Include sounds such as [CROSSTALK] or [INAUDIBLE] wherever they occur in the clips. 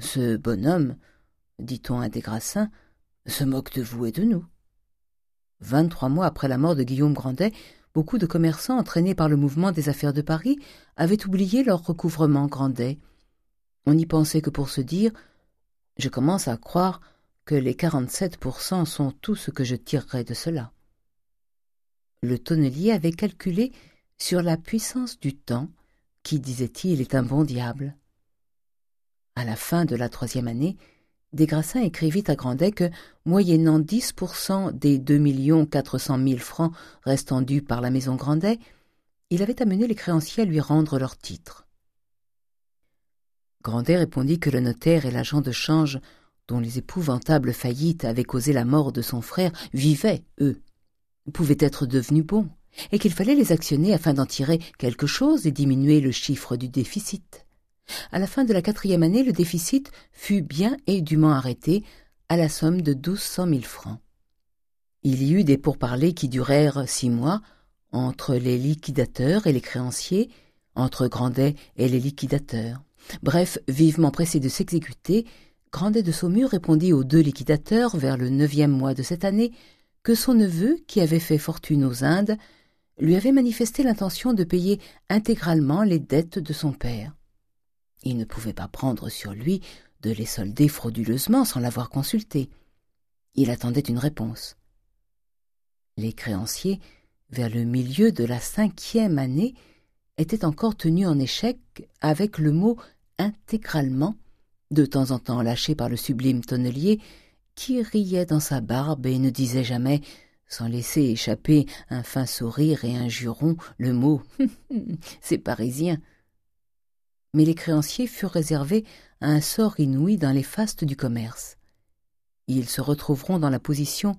Ce bonhomme, dit-on à des Grassins, se moque de vous et de nous. Vingt-trois mois après la mort de Guillaume Grandet, beaucoup de commerçants entraînés par le mouvement des affaires de Paris avaient oublié leur recouvrement Grandet. On n'y pensait que pour se dire « Je commence à croire que les quarante-sept pour cent sont tout ce que je tirerai de cela. » Le tonnelier avait calculé sur la puissance du temps, qui, disait-il, est un bon diable. À la fin de la troisième année, Desgrassins écrivit à Grandet que, moyennant dix pour cent des deux millions quatre cent mille francs restant dus par la maison Grandet, il avait amené les créanciers à lui rendre leurs titres. Grandet répondit que le notaire et l'agent de change, dont les épouvantables faillites avaient causé la mort de son frère, vivaient, eux, pouvaient être devenus bons, et qu'il fallait les actionner afin d'en tirer quelque chose et diminuer le chiffre du déficit. À la fin de la quatrième année, le déficit fut bien et dûment arrêté à la somme de douze cent mille francs. Il y eut des pourparlers qui durèrent six mois entre les liquidateurs et les créanciers, entre Grandet et les liquidateurs. Bref, vivement pressé de s'exécuter, Grandet de Saumur répondit aux deux liquidateurs vers le neuvième mois de cette année que son neveu, qui avait fait fortune aux Indes, lui avait manifesté l'intention de payer intégralement les dettes de son père. Il ne pouvait pas prendre sur lui de les solder frauduleusement sans l'avoir consulté. Il attendait une réponse. Les créanciers, vers le milieu de la cinquième année, étaient encore tenus en échec avec le mot intégralement, de temps en temps lâché par le sublime tonnelier, qui riait dans sa barbe et ne disait jamais, sans laisser échapper un fin sourire et un juron, le mot [LAUGHS] « c'est parisien » mais les créanciers furent réservés à un sort inouï dans les fastes du commerce. Ils se retrouveront dans la position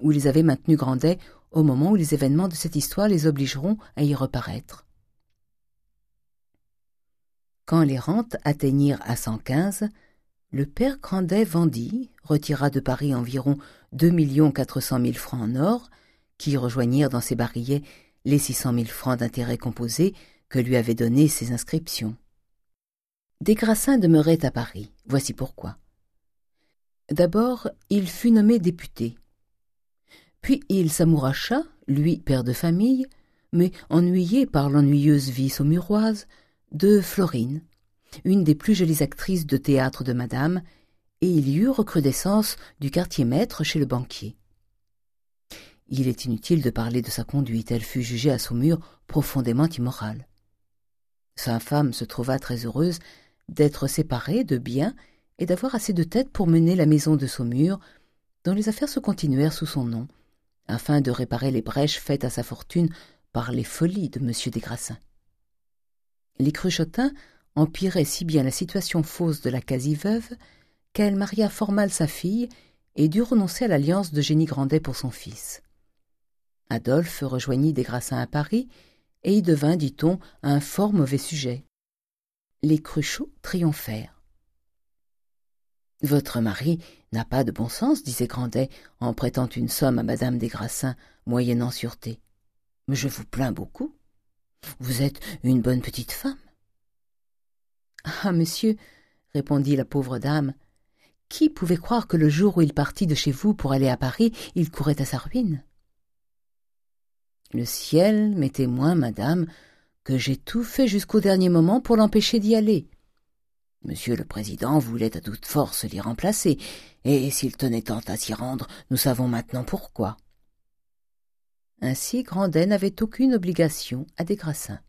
où ils avaient maintenu Grandet au moment où les événements de cette histoire les obligeront à y reparaître. Quand les rentes atteignirent à cent quinze, le père Grandet vendit, retira de Paris environ deux millions quatre cent mille francs en or, qui rejoignirent dans ses barillets les six cent mille francs d'intérêts composés que lui avaient donnés ses inscriptions. Desgrassins demeurait à Paris. Voici pourquoi. D'abord, il fut nommé député. Puis il s'amouracha, lui père de famille, mais ennuyé par l'ennuyeuse vie saumuroise, de Florine, une des plus jolies actrices de théâtre de madame, et il y eut recrudescence du quartier maître chez le banquier. Il est inutile de parler de sa conduite, elle fut jugée à Saumur profondément immorale. Sa femme se trouva très heureuse d'être séparé de biens et d'avoir assez de tête pour mener la maison de Saumur, dont les affaires se continuèrent sous son nom, afin de réparer les brèches faites à sa fortune par les folies de M. Desgrassins. Les Cruchotins empiraient si bien la situation fausse de la quasi-veuve qu'elle maria fort mal sa fille et dut renoncer à l'alliance de Génie Grandet pour son fils. Adolphe rejoignit Desgrassins à Paris et y devint, dit-on, un fort mauvais sujet les Cruchot triomphèrent. Votre mari n'a pas de bon sens, disait Grandet, en prêtant une somme à madame des Grassins, moyennant sûreté. Mais je vous plains beaucoup. Vous êtes une bonne petite femme. Ah, monsieur, répondit la pauvre dame, qui pouvait croire que le jour où il partit de chez vous pour aller à Paris, il courait à sa ruine? Le ciel m'est témoin, madame, que j'ai tout fait jusqu'au dernier moment pour l'empêcher d'y aller. Monsieur le Président voulait à toute force l'y remplacer, et s'il tenait tant à s'y rendre, nous savons maintenant pourquoi. Ainsi Grandet n'avait aucune obligation à Desgrassins.